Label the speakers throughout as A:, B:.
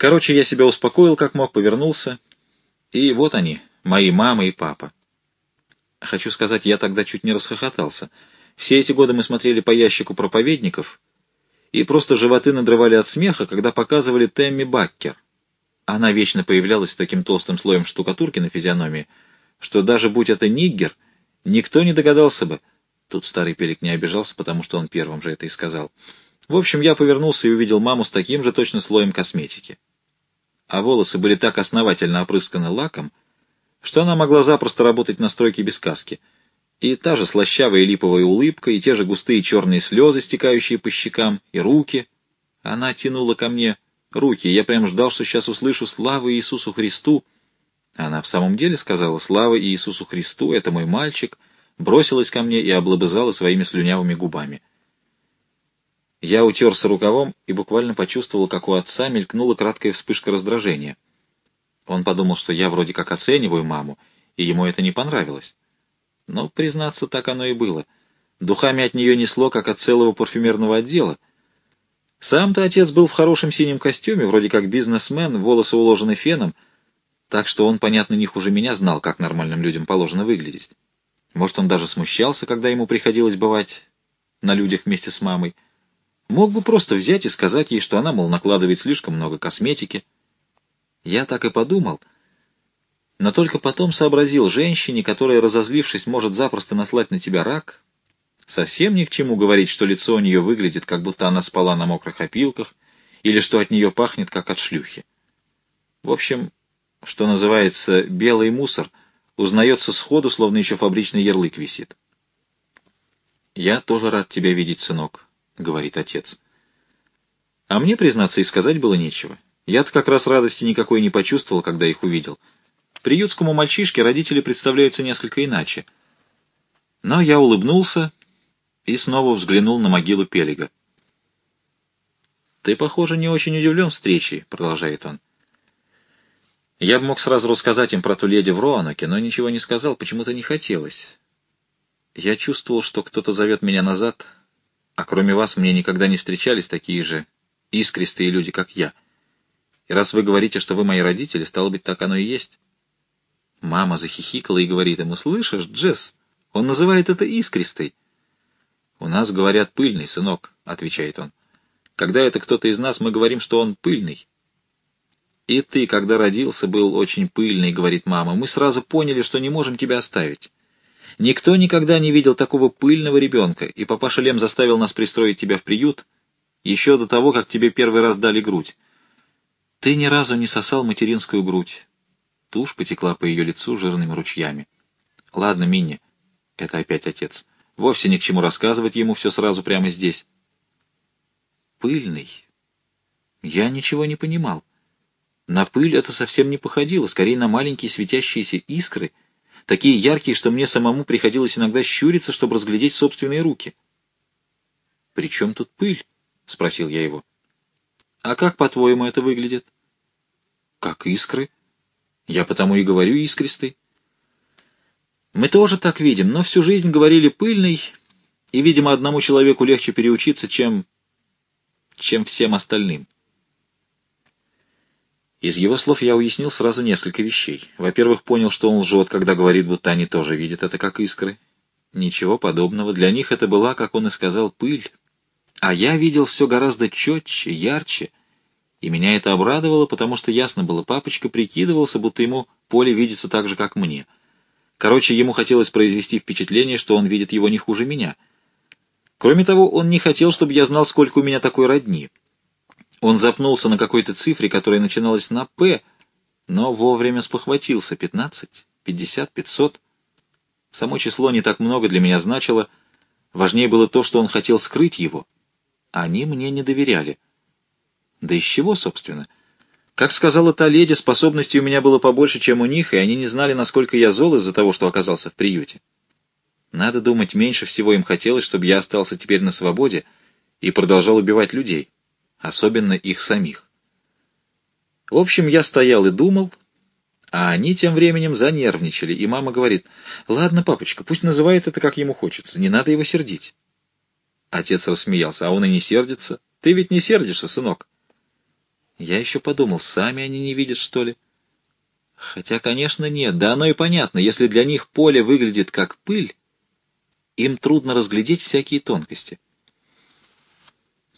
A: Короче, я себя успокоил как мог, повернулся, и вот они, мои мама и папа. Хочу сказать, я тогда чуть не расхохотался. Все эти годы мы смотрели по ящику проповедников и просто животы надрывали от смеха, когда показывали Тэмми Баккер. Она вечно появлялась с таким толстым слоем штукатурки на физиономии, что даже будь это ниггер, никто не догадался бы. Тут старый пелик не обижался, потому что он первым же это и сказал. В общем, я повернулся и увидел маму с таким же точно слоем косметики. А волосы были так основательно опрысканы лаком, что она могла запросто работать на стройке без каски. И та же слащавая липовая улыбка, и те же густые черные слезы, стекающие по щекам, и руки. Она тянула ко мне руки, я прям ждал, что сейчас услышу «Слава Иисусу Христу!» Она в самом деле сказала «Слава Иисусу Христу! Это мой мальчик!» бросилась ко мне и облобызала своими слюнявыми губами. Я утерся рукавом и буквально почувствовал, как у отца мелькнула краткая вспышка раздражения. Он подумал, что я вроде как оцениваю маму, и ему это не понравилось. Но, признаться, так оно и было. Духами от нее несло, как от целого парфюмерного отдела. Сам-то отец был в хорошем синем костюме, вроде как бизнесмен, волосы уложены феном, так что он, понятно, не хуже меня знал, как нормальным людям положено выглядеть. Может, он даже смущался, когда ему приходилось бывать на людях вместе с мамой. Мог бы просто взять и сказать ей, что она, мол, накладывает слишком много косметики. Я так и подумал, но только потом сообразил женщине, которая, разозлившись, может запросто наслать на тебя рак, совсем ни к чему говорить, что лицо у нее выглядит, как будто она спала на мокрых опилках, или что от нее пахнет, как от шлюхи. В общем, что называется, белый мусор узнается сходу, словно еще фабричный ярлык висит. «Я тоже рад тебя видеть, сынок», — говорит отец. А мне, признаться, и сказать было нечего. Я-то как раз радости никакой не почувствовал, когда их увидел. Приютскому мальчишке родители представляются несколько иначе. Но я улыбнулся и снова взглянул на могилу Пелега. «Ты, похоже, не очень удивлен встречей», — продолжает он. Я бы мог сразу рассказать им про ту леди в Роаноке, но ничего не сказал, почему-то не хотелось. Я чувствовал, что кто-то зовет меня назад, а кроме вас мне никогда не встречались такие же искристые люди, как я — и раз вы говорите, что вы мои родители, стало быть, так оно и есть. Мама захихикала и говорит ему, слышишь, Джесс, он называет это искристой. У нас говорят пыльный, сынок, отвечает он. Когда это кто-то из нас, мы говорим, что он пыльный. И ты, когда родился, был очень пыльный, говорит мама. Мы сразу поняли, что не можем тебя оставить. Никто никогда не видел такого пыльного ребенка, и папаша Лем заставил нас пристроить тебя в приют еще до того, как тебе первый раз дали грудь. Ты ни разу не сосал материнскую грудь. Тушь потекла по ее лицу жирными ручьями. Ладно, Минни, это опять отец. Вовсе ни к чему рассказывать ему все сразу прямо здесь. Пыльный. Я ничего не понимал. На пыль это совсем не походило, скорее на маленькие светящиеся искры, такие яркие, что мне самому приходилось иногда щуриться, чтобы разглядеть собственные руки. «При чем тут пыль?» — спросил я его. А как, по-твоему, это выглядит? Как искры. Я потому и говорю искристый. Мы тоже так видим, но всю жизнь говорили пыльный, и, видимо, одному человеку легче переучиться, чем... чем всем остальным. Из его слов я уяснил сразу несколько вещей. Во-первых, понял, что он лжет, когда говорит, будто они тоже видят это как искры. Ничего подобного. Для них это была, как он и сказал, пыль. А я видел все гораздо четче, ярче, и меня это обрадовало, потому что ясно было, папочка прикидывался, будто ему поле видится так же, как мне. Короче, ему хотелось произвести впечатление, что он видит его не хуже меня. Кроме того, он не хотел, чтобы я знал, сколько у меня такой родни. Он запнулся на какой-то цифре, которая начиналась на «П», но вовремя спохватился. Пятнадцать, пятьдесят, пятьсот. Само число не так много для меня значило. Важнее было то, что он хотел скрыть его. Они мне не доверяли. Да из чего, собственно? Как сказала та леди, способностей у меня было побольше, чем у них, и они не знали, насколько я зол из-за того, что оказался в приюте. Надо думать, меньше всего им хотелось, чтобы я остался теперь на свободе и продолжал убивать людей, особенно их самих. В общем, я стоял и думал, а они тем временем занервничали, и мама говорит, «Ладно, папочка, пусть называет это, как ему хочется, не надо его сердить». Отец рассмеялся, а он и не сердится. «Ты ведь не сердишься, сынок?» Я еще подумал, сами они не видят, что ли? Хотя, конечно, нет. Да оно и понятно. Если для них поле выглядит как пыль, им трудно разглядеть всякие тонкости.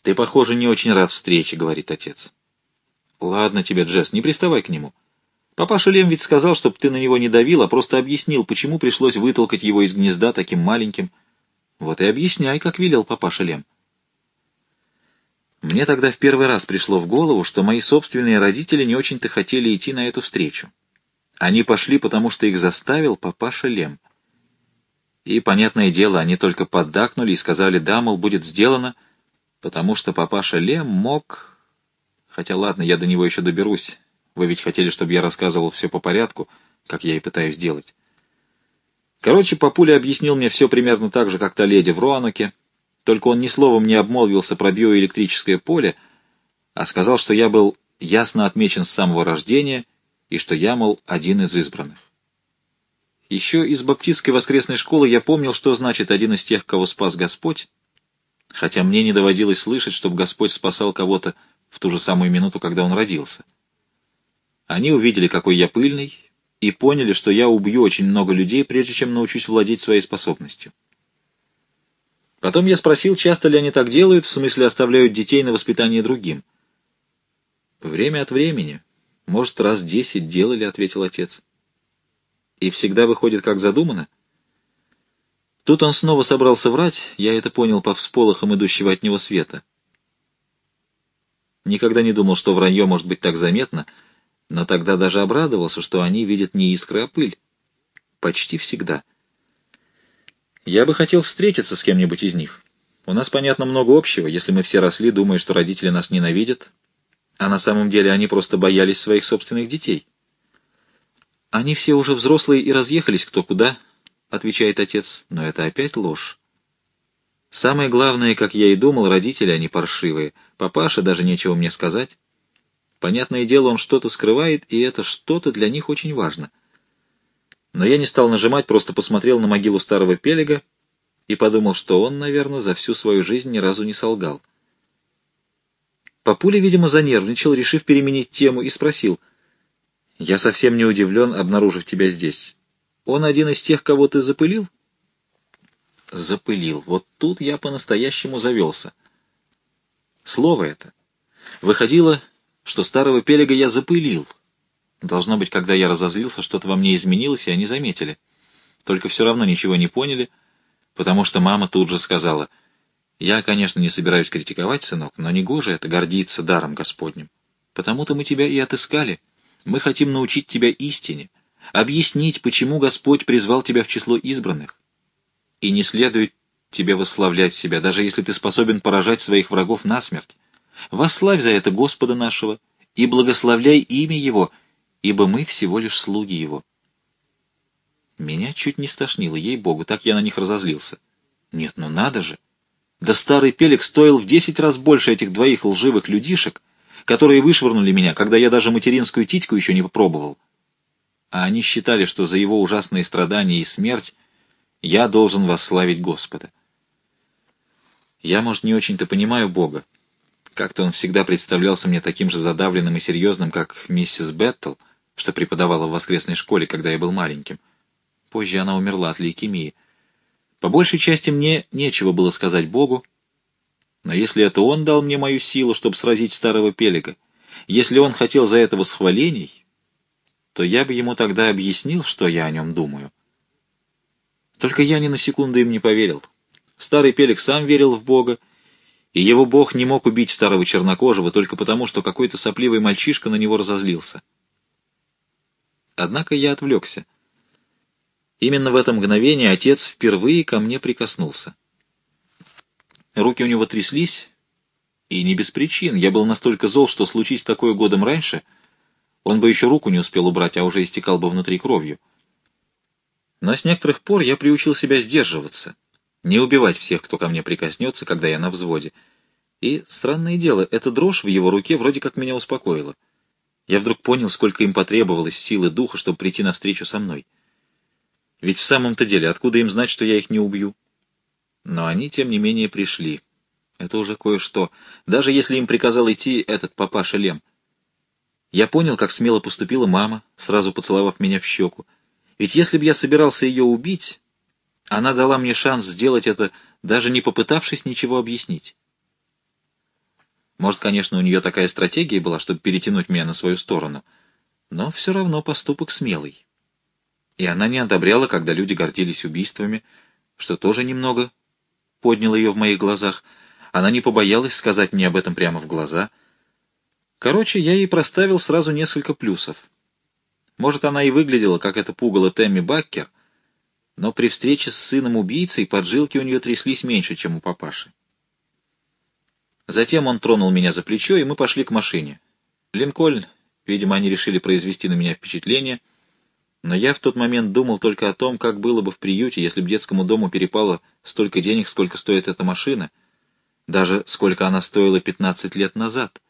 A: «Ты, похоже, не очень рад встрече», — говорит отец. «Ладно тебе, Джесс, не приставай к нему. Папаша Лем ведь сказал, чтобы ты на него не давил, а просто объяснил, почему пришлось вытолкать его из гнезда таким маленьким. Вот и объясняй, как велел папаша Лем». Мне тогда в первый раз пришло в голову, что мои собственные родители не очень-то хотели идти на эту встречу. Они пошли, потому что их заставил папаша Лем. И, понятное дело, они только поддакнули и сказали, да, мол, будет сделано, потому что папаша Лем мог... Хотя ладно, я до него еще доберусь. Вы ведь хотели, чтобы я рассказывал все по порядку, как я и пытаюсь делать. Короче, папуля объяснил мне все примерно так же, как та леди в Руануке, только он ни словом не обмолвился про биоэлектрическое поле, а сказал, что я был ясно отмечен с самого рождения и что я, мол, один из избранных. Еще из баптистской воскресной школы я помнил, что значит один из тех, кого спас Господь, хотя мне не доводилось слышать, чтобы Господь спасал кого-то в ту же самую минуту, когда он родился. Они увидели, какой я пыльный, и поняли, что я убью очень много людей, прежде чем научусь владеть своей способностью. Потом я спросил, часто ли они так делают, в смысле оставляют детей на воспитание другим. «Время от времени. Может, раз десять делали», — ответил отец. «И всегда выходит, как задумано?» Тут он снова собрался врать, я это понял по всполохам идущего от него света. Никогда не думал, что вранье может быть так заметно, но тогда даже обрадовался, что они видят не искры, а пыль. Почти всегда. Я бы хотел встретиться с кем-нибудь из них. У нас, понятно, много общего, если мы все росли, думая, что родители нас ненавидят, а на самом деле они просто боялись своих собственных детей. Они все уже взрослые и разъехались кто куда, — отвечает отец, — но это опять ложь. Самое главное, как я и думал, родители, они паршивые. Папаша даже нечего мне сказать. Понятное дело, он что-то скрывает, и это что-то для них очень важно — но я не стал нажимать, просто посмотрел на могилу старого Пелега и подумал, что он, наверное, за всю свою жизнь ни разу не солгал. Папуля, видимо, занервничал, решив переменить тему, и спросил. «Я совсем не удивлен, обнаружив тебя здесь. Он один из тех, кого ты запылил?» «Запылил. Вот тут я по-настоящему завелся. Слово это. Выходило, что старого Пелега я запылил». Должно быть, когда я разозлился, что-то во мне изменилось, и они заметили. Только все равно ничего не поняли, потому что мама тут же сказала, «Я, конечно, не собираюсь критиковать, сынок, но не гоже это гордиться даром Господним. Потому-то мы тебя и отыскали. Мы хотим научить тебя истине, объяснить, почему Господь призвал тебя в число избранных. И не следует тебе восславлять себя, даже если ты способен поражать своих врагов насмерть. Восславь за это Господа нашего и благословляй имя Его, ибо мы всего лишь слуги его. Меня чуть не стошнило, ей-богу, так я на них разозлился. Нет, ну надо же! Да старый пелик стоил в десять раз больше этих двоих лживых людишек, которые вышвырнули меня, когда я даже материнскую титьку еще не попробовал. А они считали, что за его ужасные страдания и смерть я должен восславить Господа. Я, может, не очень-то понимаю Бога. Как-то он всегда представлялся мне таким же задавленным и серьезным, как миссис Беттл — что преподавала в воскресной школе, когда я был маленьким. Позже она умерла от лейкемии. По большей части мне нечего было сказать Богу, но если это Он дал мне мою силу, чтобы сразить старого пелика, если Он хотел за это восхвалений, то я бы ему тогда объяснил, что я о нем думаю. Только я ни на секунду им не поверил. Старый пелик сам верил в Бога, и его Бог не мог убить старого чернокожего только потому, что какой-то сопливый мальчишка на него разозлился. Однако я отвлекся. Именно в это мгновение отец впервые ко мне прикоснулся. Руки у него тряслись, и не без причин. Я был настолько зол, что случись такое годом раньше, он бы еще руку не успел убрать, а уже истекал бы внутри кровью. Но с некоторых пор я приучил себя сдерживаться, не убивать всех, кто ко мне прикоснется, когда я на взводе. И, странное дело, эта дрожь в его руке вроде как меня успокоила. Я вдруг понял, сколько им потребовалось силы духа, чтобы прийти навстречу со мной. Ведь в самом-то деле, откуда им знать, что я их не убью? Но они, тем не менее, пришли. Это уже кое-что. Даже если им приказал идти этот папаша Лем. Я понял, как смело поступила мама, сразу поцеловав меня в щеку. Ведь если бы я собирался ее убить, она дала мне шанс сделать это, даже не попытавшись ничего объяснить. Может, конечно, у нее такая стратегия была, чтобы перетянуть меня на свою сторону, но все равно поступок смелый. И она не одобряла, когда люди гордились убийствами, что тоже немного подняло ее в моих глазах. Она не побоялась сказать мне об этом прямо в глаза. Короче, я ей проставил сразу несколько плюсов. Может, она и выглядела, как это пугало Тэмми Баккер, но при встрече с сыном убийцей поджилки у нее тряслись меньше, чем у папаши. Затем он тронул меня за плечо, и мы пошли к машине. Линкольн, видимо, они решили произвести на меня впечатление, но я в тот момент думал только о том, как было бы в приюте, если бы детскому дому перепало столько денег, сколько стоит эта машина, даже сколько она стоила 15 лет назад.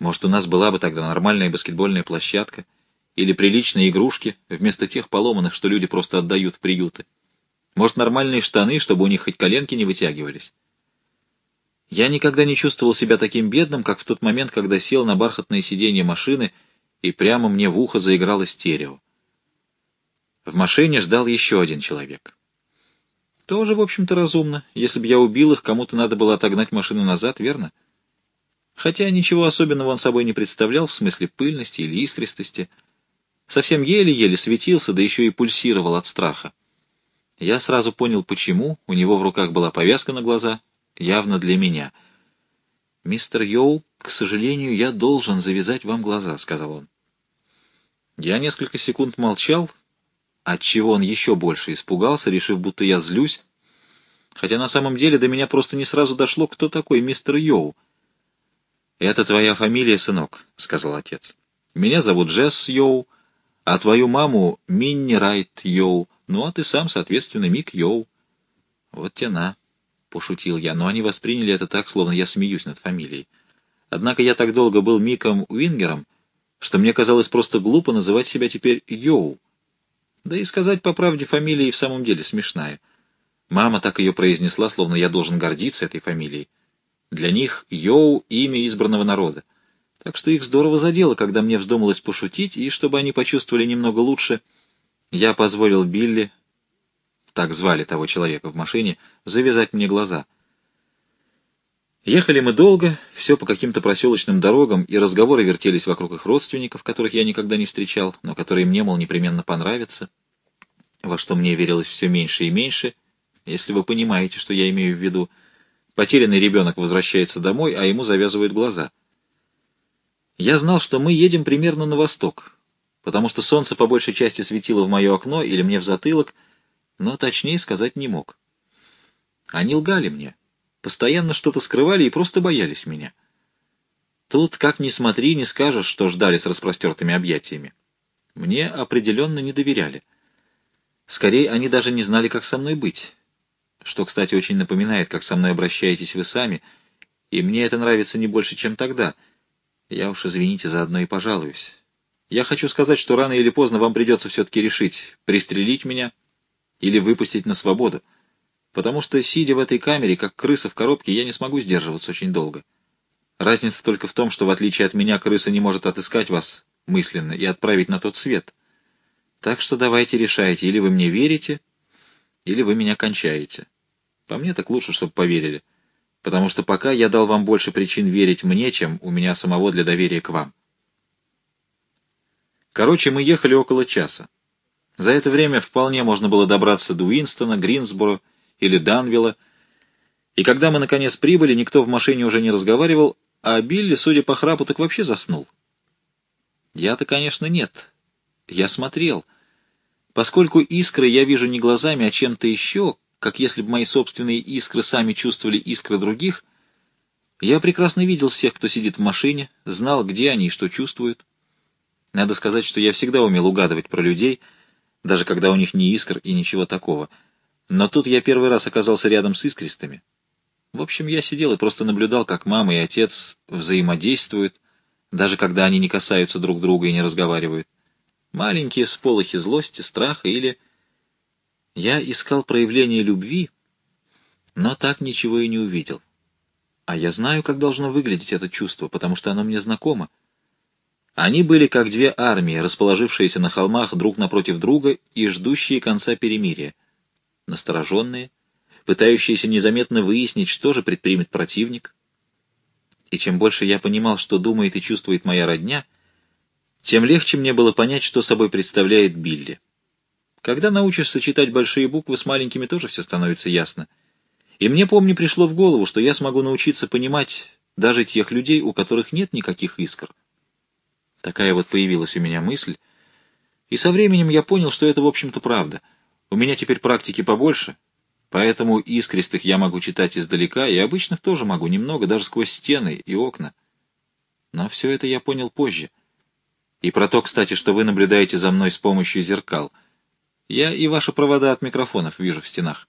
A: Может, у нас была бы тогда нормальная баскетбольная площадка или приличные игрушки, вместо тех поломанных, что люди просто отдают в приюты. Может, нормальные штаны, чтобы у них хоть коленки не вытягивались. Я никогда не чувствовал себя таким бедным, как в тот момент, когда сел на бархатное сиденье машины, и прямо мне в ухо заиграло стерео. В машине ждал еще один человек. Тоже, в общем-то, разумно. Если бы я убил их, кому-то надо было отогнать машину назад, верно? Хотя ничего особенного он собой не представлял в смысле пыльности или искристости. Совсем еле-еле светился, да еще и пульсировал от страха. Я сразу понял, почему. У него в руках была повязка на глаза, явно для меня. «Мистер Йоу, к сожалению, я должен завязать вам глаза», — сказал он. Я несколько секунд молчал, отчего он еще больше испугался, решив, будто я злюсь, хотя на самом деле до меня просто не сразу дошло, кто такой мистер Йоу. «Это твоя фамилия, сынок», — сказал отец. «Меня зовут Джесс Йоу, а твою маму Минни Райт Йоу, ну а ты сам, соответственно, Мик Йоу». «Вот те на», — пошутил я, но они восприняли это так, словно я смеюсь над фамилией. Однако я так долго был Миком Уингером, что мне казалось просто глупо называть себя теперь Йоу. Да и сказать по правде фамилия и в самом деле смешная. Мама так ее произнесла, словно я должен гордиться этой фамилией. Для них Йоу — имя избранного народа. Так что их здорово задело, когда мне вздумалось пошутить, и чтобы они почувствовали немного лучше, я позволил Билли так звали того человека в машине, завязать мне глаза. Ехали мы долго, все по каким-то проселочным дорогам, и разговоры вертелись вокруг их родственников, которых я никогда не встречал, но которые мне, мол, непременно понравятся, во что мне верилось все меньше и меньше, если вы понимаете, что я имею в виду. Потерянный ребенок возвращается домой, а ему завязывают глаза. Я знал, что мы едем примерно на восток, потому что солнце по большей части светило в мое окно или мне в затылок — но точнее сказать не мог. Они лгали мне, постоянно что-то скрывали и просто боялись меня. Тут, как ни смотри, не скажешь, что ждали с распростертыми объятиями. Мне определенно не доверяли. Скорее, они даже не знали, как со мной быть. Что, кстати, очень напоминает, как со мной обращаетесь вы сами, и мне это нравится не больше, чем тогда. Я уж, извините, заодно и пожалуюсь. Я хочу сказать, что рано или поздно вам придется все-таки решить, пристрелить меня или выпустить на свободу, потому что, сидя в этой камере, как крыса в коробке, я не смогу сдерживаться очень долго. Разница только в том, что, в отличие от меня, крыса не может отыскать вас мысленно и отправить на тот свет. Так что давайте решайте, или вы мне верите, или вы меня кончаете. По мне так лучше, чтобы поверили, потому что пока я дал вам больше причин верить мне, чем у меня самого для доверия к вам. Короче, мы ехали около часа. За это время вполне можно было добраться до Уинстона, Гринсборо или Данвилла, и когда мы наконец прибыли, никто в машине уже не разговаривал, а Билли, судя по храпу, так вообще заснул. Я-то, конечно, нет. Я смотрел. Поскольку искры я вижу не глазами, а чем-то еще, как если бы мои собственные искры сами чувствовали искры других, я прекрасно видел всех, кто сидит в машине, знал, где они и что чувствуют. Надо сказать, что я всегда умел угадывать про людей — даже когда у них не искр и ничего такого. Но тут я первый раз оказался рядом с искристыми. В общем, я сидел и просто наблюдал, как мама и отец взаимодействуют, даже когда они не касаются друг друга и не разговаривают. Маленькие сполохи злости, страха или... Я искал проявление любви, но так ничего и не увидел. А я знаю, как должно выглядеть это чувство, потому что оно мне знакомо. Они были как две армии, расположившиеся на холмах друг напротив друга и ждущие конца перемирия. Настороженные, пытающиеся незаметно выяснить, что же предпримет противник. И чем больше я понимал, что думает и чувствует моя родня, тем легче мне было понять, что собой представляет Билли. Когда научишься читать большие буквы, с маленькими тоже все становится ясно. И мне, помню, пришло в голову, что я смогу научиться понимать даже тех людей, у которых нет никаких искр. Такая вот появилась у меня мысль. И со временем я понял, что это, в общем-то, правда. У меня теперь практики побольше, поэтому искристых я могу читать издалека, и обычных тоже могу, немного, даже сквозь стены и окна. Но все это я понял позже. И про то, кстати, что вы наблюдаете за мной с помощью зеркал. Я и ваши провода от микрофонов вижу в стенах.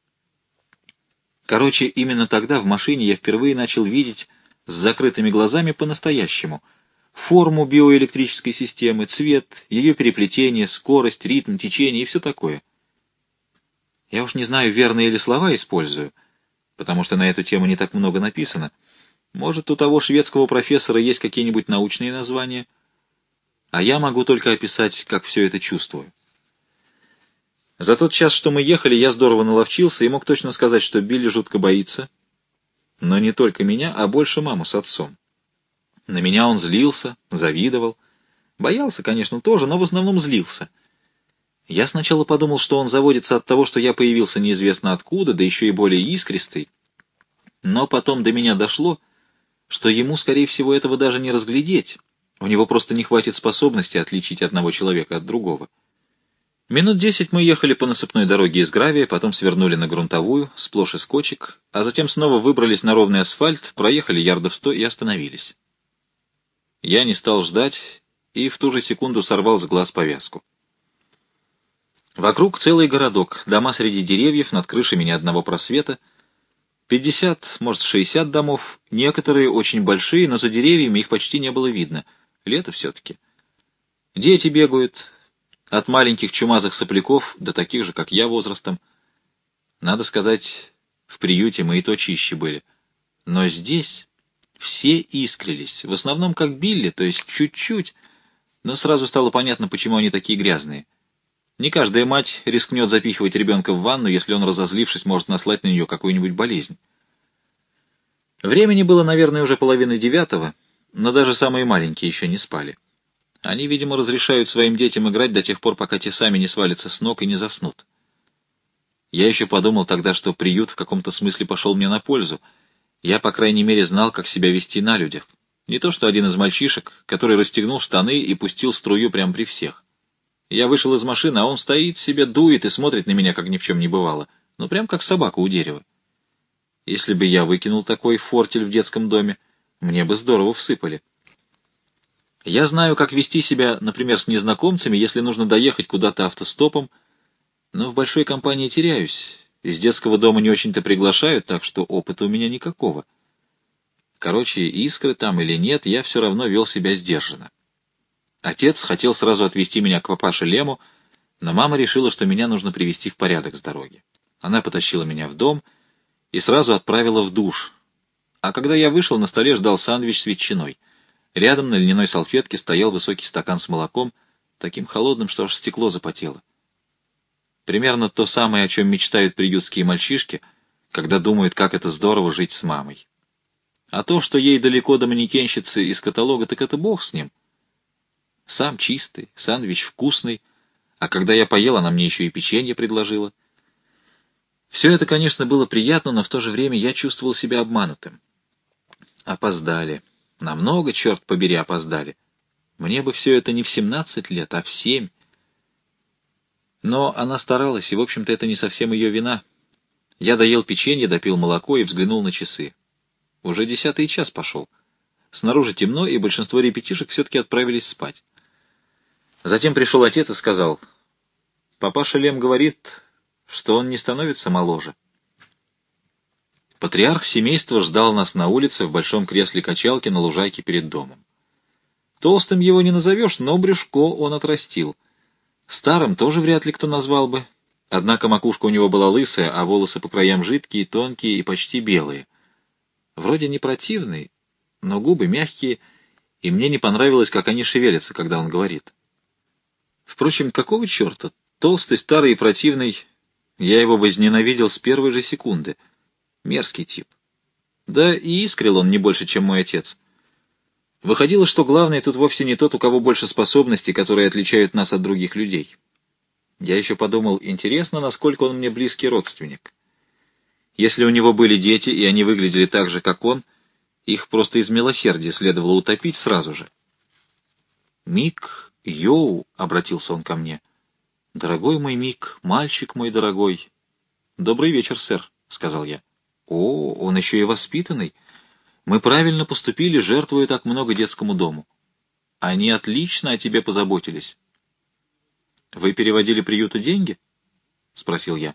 A: Короче, именно тогда в машине я впервые начал видеть с закрытыми глазами по-настоящему — форму биоэлектрической системы, цвет, ее переплетение, скорость, ритм, течение и все такое. Я уж не знаю, верные ли слова использую, потому что на эту тему не так много написано. Может, у того шведского профессора есть какие-нибудь научные названия, а я могу только описать, как все это чувствую. За тот час, что мы ехали, я здорово наловчился и мог точно сказать, что Билли жутко боится, но не только меня, а больше маму с отцом. На меня он злился, завидовал. Боялся, конечно, тоже, но в основном злился. Я сначала подумал, что он заводится от того, что я появился неизвестно откуда, да еще и более искристый. Но потом до меня дошло, что ему, скорее всего, этого даже не разглядеть. У него просто не хватит способности отличить одного человека от другого. Минут десять мы ехали по насыпной дороге из гравия, потом свернули на грунтовую, сплошь из кочек, а затем снова выбрались на ровный асфальт, проехали ярдов сто и остановились. Я не стал ждать и в ту же секунду сорвал с глаз повязку. Вокруг целый городок, дома среди деревьев, над крышами ни одного просвета. Пятьдесят, может, шестьдесят домов, некоторые очень большие, но за деревьями их почти не было видно. Лето все-таки. Дети бегают, от маленьких чумазых сопляков до таких же, как я, возрастом. Надо сказать, в приюте мы и то чище были. Но здесь... Все искрились, в основном как Билли, то есть чуть-чуть, но сразу стало понятно, почему они такие грязные. Не каждая мать рискнет запихивать ребенка в ванну, если он, разозлившись, может наслать на нее какую-нибудь болезнь. Времени было, наверное, уже половина девятого, но даже самые маленькие еще не спали. Они, видимо, разрешают своим детям играть до тех пор, пока те сами не свалятся с ног и не заснут. Я еще подумал тогда, что приют в каком-то смысле пошел мне на пользу — я, по крайней мере, знал, как себя вести на людях. Не то что один из мальчишек, который расстегнул штаны и пустил струю прямо при всех. Я вышел из машины, а он стоит себе, дует и смотрит на меня, как ни в чем не бывало. Ну, прям как собака у дерева. Если бы я выкинул такой фортель в детском доме, мне бы здорово всыпали. Я знаю, как вести себя, например, с незнакомцами, если нужно доехать куда-то автостопом, но в большой компании теряюсь, из детского дома не очень-то приглашают, так что опыта у меня никакого. Короче, искры там или нет, я все равно вел себя сдержанно. Отец хотел сразу отвезти меня к папаше Лему, но мама решила, что меня нужно привести в порядок с дороги. Она потащила меня в дом и сразу отправила в душ. А когда я вышел, на столе ждал сандвич с ветчиной. Рядом на льняной салфетке стоял высокий стакан с молоком, таким холодным, что аж стекло запотело. Примерно то самое, о чем мечтают приютские мальчишки, когда думают, как это здорово жить с мамой. А то, что ей далеко до манекенщицы из каталога, так это бог с ним. Сам чистый, сандвич вкусный, а когда я поел, она мне еще и печенье предложила. Все это, конечно, было приятно, но в то же время я чувствовал себя обманутым. Опоздали. Намного, черт побери, опоздали. Мне бы все это не в семнадцать лет, а в семь. Но она старалась, и, в общем-то, это не совсем ее вина. Я доел печенье, допил молоко и взглянул на часы. Уже десятый час пошел. Снаружи темно, и большинство ребятишек все-таки отправились спать. Затем пришел отец и сказал, «Папаша Лем говорит, что он не становится моложе». Патриарх семейства ждал нас на улице в большом кресле качалки на лужайке перед домом. Толстым его не назовешь, но брюшко он отрастил — Старым тоже вряд ли кто назвал бы. Однако макушка у него была лысая, а волосы по краям жидкие, тонкие и почти белые. Вроде не противный, но губы мягкие, и мне не понравилось, как они шевелятся, когда он говорит. Впрочем, какого черта? Толстый, старый и противный, я его возненавидел с первой же секунды. Мерзкий тип. Да и искрил он не больше, чем мой отец. Выходило, что главный тут вовсе не тот, у кого больше способностей, которые отличают нас от других людей. Я еще подумал, интересно, насколько он мне близкий родственник. Если у него были дети, и они выглядели так же, как он, их просто из милосердия следовало утопить сразу же. «Мик, Йоу», — обратился он ко мне, — «дорогой мой Мик, мальчик мой дорогой». «Добрый вечер, сэр», — сказал я. «О, он еще и воспитанный. Мы правильно поступили, жертвуя так много детскому дому. Они отлично о тебе позаботились». «Вы переводили приюту деньги?» — спросил я.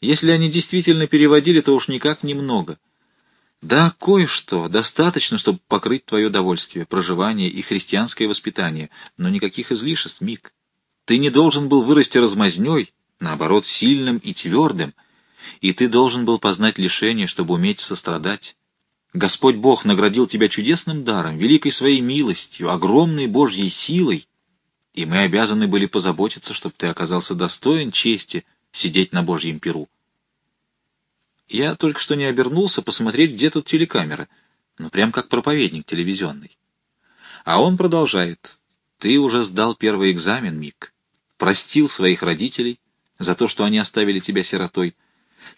A: «Если они действительно переводили, то уж никак немного. Да, кое-что, достаточно, чтобы покрыть твое довольствие, проживание и христианское воспитание, но никаких излишеств, Мик. Ты не должен был вырасти размазней, наоборот, сильным и твердым, и ты должен был познать лишение, чтобы уметь сострадать. Господь Бог наградил тебя чудесным даром, великой своей милостью, огромной Божьей силой, и мы обязаны были позаботиться, чтобы ты оказался достоин чести сидеть на Божьем перу. Я только что не обернулся посмотреть, где тут телекамера, ну прям как проповедник телевизионный. А он продолжает. Ты уже сдал первый экзамен, Мик. Простил своих родителей за то, что они оставили тебя сиротой.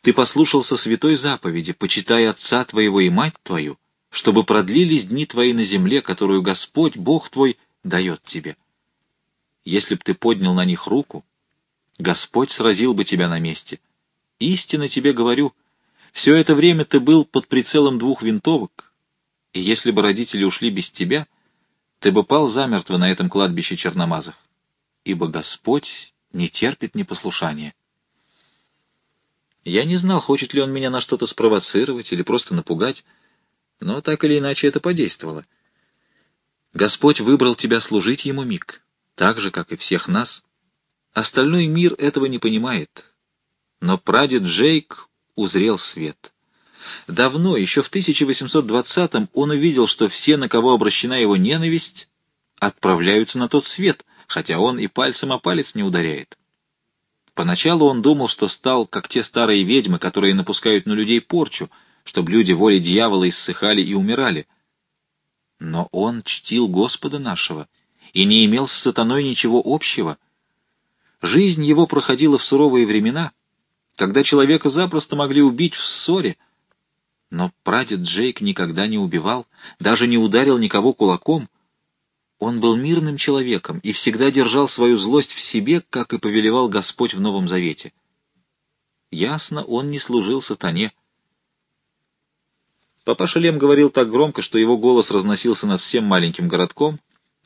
A: Ты послушался святой заповеди, почитай отца твоего и мать твою, чтобы продлились дни твои на земле, которую Господь, Бог твой, дает тебе. Если б ты поднял на них руку, Господь сразил бы тебя на месте. Истинно тебе говорю, все это время ты был под прицелом двух винтовок, и если бы родители ушли без тебя, ты бы пал замертво на этом кладбище черномазах, ибо Господь не терпит непослушания. Я не знал, хочет ли он меня на что-то спровоцировать или просто напугать, но так или иначе это подействовало. Господь выбрал тебя служить Ему, Мик так же, как и всех нас. Остальной мир этого не понимает. Но прадед Джейк узрел свет. Давно, еще в 1820-м, он увидел, что все, на кого обращена его ненависть, отправляются на тот свет, хотя он и пальцем о палец не ударяет. Поначалу он думал, что стал, как те старые ведьмы, которые напускают на людей порчу, чтобы люди волей дьявола иссыхали и умирали. Но он чтил Господа нашего — и не имел с сатаной ничего общего. Жизнь его проходила в суровые времена, когда человека запросто могли убить в ссоре, но прадед Джейк никогда не убивал, даже не ударил никого кулаком. Он был мирным человеком и всегда держал свою злость в себе, как и повелевал Господь в Новом Завете. Ясно, он не служил сатане. Папаша Лем говорил так громко, что его голос разносился над всем маленьким городком,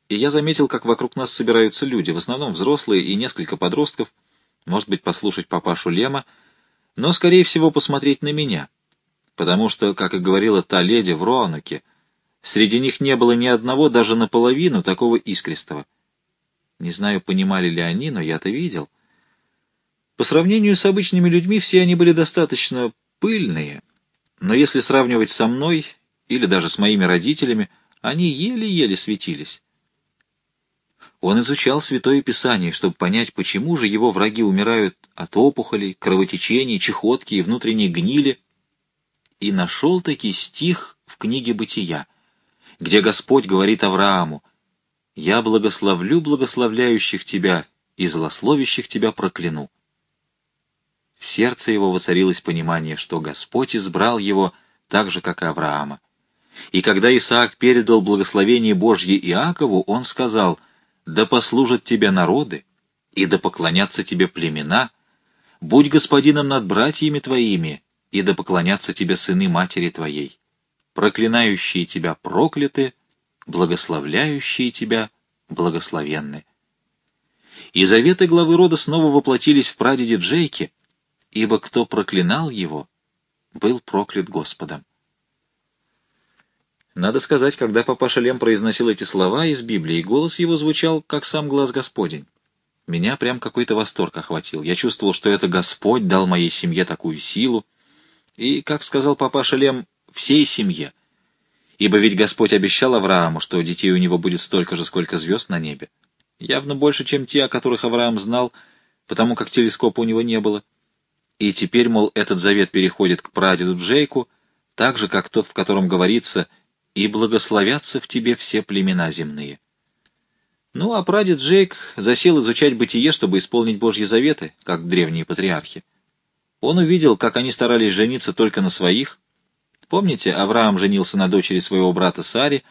A: и я заметил, как вокруг нас собираются люди, в основном взрослые и несколько подростков, может быть, послушать папашу Лема, но, скорее всего, посмотреть на меня, потому что, как и говорила та леди в Роаноке, среди них не было ни одного даже наполовину такого искристого. Не знаю, понимали ли они, но я-то видел. По сравнению с обычными людьми все они были достаточно пыльные, но если сравнивать со мной или даже с моими родителями, они еле-еле светились. Он изучал Святое Писание, чтобы понять, почему же его враги умирают от опухолей, кровотечений, чехотки и внутренней гнили, и нашел таки стих в книге «Бытия», где Господь говорит Аврааму, «Я благословлю благословляющих тебя и злословящих тебя прокляну». В сердце его воцарилось понимание, что Господь избрал его так же, как и Авраама. И когда Исаак передал благословение Божье Иакову, он сказал — да послужат тебе народы, и да поклонятся тебе племена, будь господином над братьями твоими, и да поклонятся тебе сыны матери твоей. Проклинающие тебя прокляты, благословляющие тебя благословенны. И заветы главы рода снова воплотились в прадеде Джейке, ибо кто проклинал его, был проклят Господом. Надо сказать, когда папаша Лем произносил эти слова из Библии, голос его звучал, как сам глаз Господень. Меня прям какой-то восторг охватил. Я чувствовал, что это Господь дал моей семье такую силу. И, как сказал папаша Лем, всей семье. Ибо ведь Господь обещал Аврааму, что детей у него будет столько же, сколько звезд на небе. Явно больше, чем те, о которых Авраам знал, потому как телескопа у него не было. И теперь, мол, этот завет переходит к прадеду Джейку, так же, как тот, в котором говорится «И благословятся в тебе все племена земные». Ну, а прадед Джейк засел изучать бытие, чтобы исполнить Божьи заветы, как древние патриархи. Он увидел, как они старались жениться только на своих. Помните, Авраам женился на дочери своего брата Сари,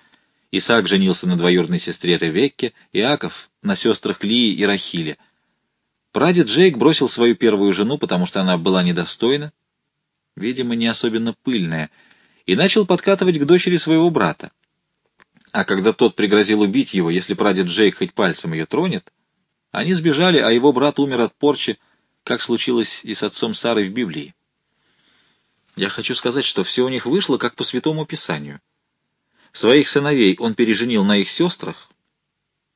A: Исаак женился на двоюродной сестре Ревекке, Иаков — на сестрах Лии и Рахиле. Прадед Джейк бросил свою первую жену, потому что она была недостойна, видимо, не особенно пыльная, и начал подкатывать к дочери своего брата. А когда тот пригрозил убить его, если прадед Джейк хоть пальцем ее тронет, они сбежали, а его брат умер от порчи, как случилось и с отцом Сары в Библии. Я хочу сказать, что все у них вышло как по Святому Писанию. Своих сыновей он переженил на их сестрах,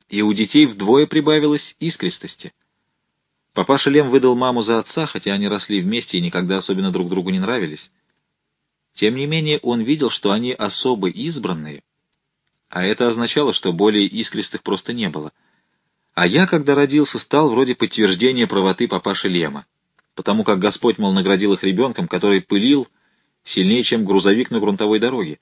A: и у детей вдвое прибавилось искристости. Папаша Лем выдал маму за отца, хотя они росли вместе и никогда особенно друг другу не нравились. Тем не менее он видел, что они особо избранные, а это означало, что более искристых просто не было. А я, когда родился, стал вроде подтверждения правоты папаши Лема, потому как Господь, мол, наградил их ребенком, который пылил сильнее, чем грузовик на грунтовой дороге.